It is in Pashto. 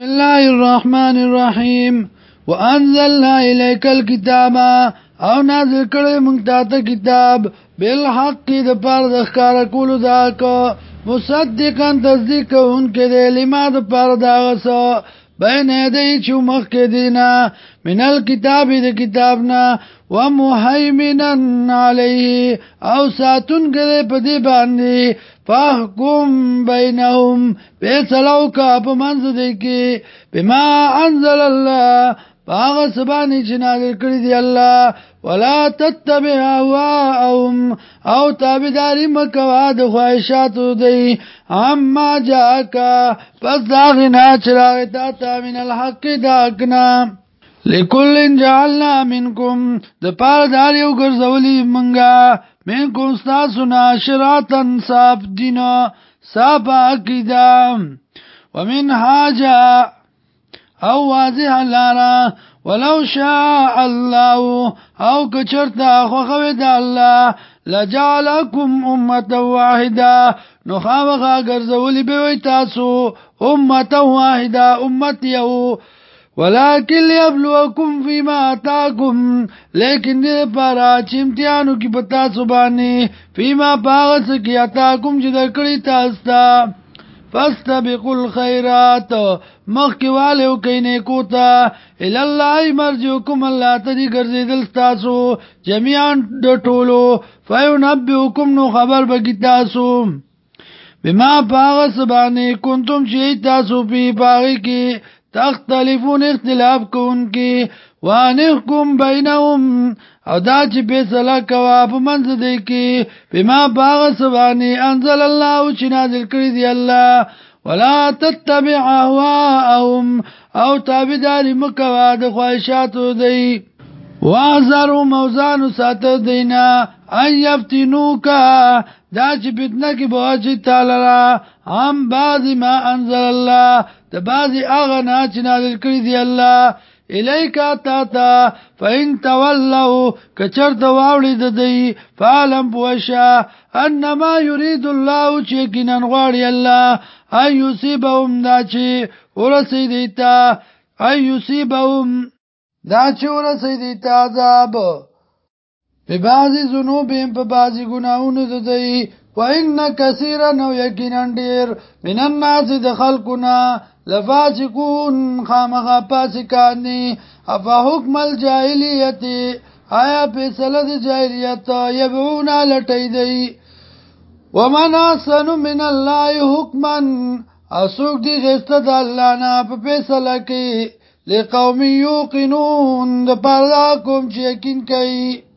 بسم الله الرحمن الرحیم وانزلنا الیک الكتاب او نازل کړی موږ ته کتاب بل حق د پر د ښکار کولو دا کو مصدقن تصدیق اون کې د لما د پر دا وسو بین یدی چې مخک دینا من الكتاب د کتابنا ومهیمنن علیه او ساتون کده په دې باندې فاحکم بینهم به سلوکا په منځ دې کې بما انزل الله هغه سبانه چې نازل کړی دی الله ولا تتبع هواهم او تابعداري مکوا د خواهشاتو دی اما جاکا پس داغنا چراغ تا تا من الحق داغنا لکل جعلنا منکم د پار داریو ګرځولې منګه من کوم تاسو نه شراتن صاحب دینه صاحب عقیده ومن حاجه او واضح لارا ولو شاء الله او کچرت اخوخوی دا الله لجعلکم امتا واحدا نخامقا گرزولی بیوی تاسو امتا واحدا امت یو ولكن ليبلوكم فيما اتاكم لیکن دې پارا چې امتحانو کې پتا سبانه فيما باغس کې اتاكم چې درکړی تاسو فاستبقوا الخيرات مخکواله او کینه کوتا ال الله مرجوکم الله تدی ګرځیدل تاسو جميعا د ټولو فینبئکم نو خبر بګی تاسو بما پاغه سبانه کنتم چې تاسو په پاغه کې تختلفون اختلاف کوونکی وانحکم بینهم او دا چې فیصله کوا په منځ دی کې بما باغ سبانی انزل الله چې نازل کړی دی الله ولا تتبع اهواهم او تابعدار مکوا د خواهشاتو دی وازر موزان ساته دینا ان یفتنوکا دا چې فتنه کې بوجه تعالی را هم بعضی ما انزل الله د بعضی اغه نه چې نازل کړی دی الله الیکا تا تا فین تولوا کچر د واوړي د دی فالم پوشا انما یرید الله چې کینن غواړي الله ای یصيبهم دا چې ورسې دیتا ای یصيبهم دا چې ورسې دیتا عذاب په بعضی ذنوبهم په بعضی ګناہوں د دی وان کثیر نو یقینا ډیر من الناس د خلقنا لفاسقون خامغا پاسکانی افا حکم الجاہلیت آیا پیسلت جاہلیت یبعونا لٹی دی ومن آسن من اللہ حکما اسوک دی غیست دا اللہ نا پا پیسلکی لقومی یوقنون دا پردہ کم چیکن کئی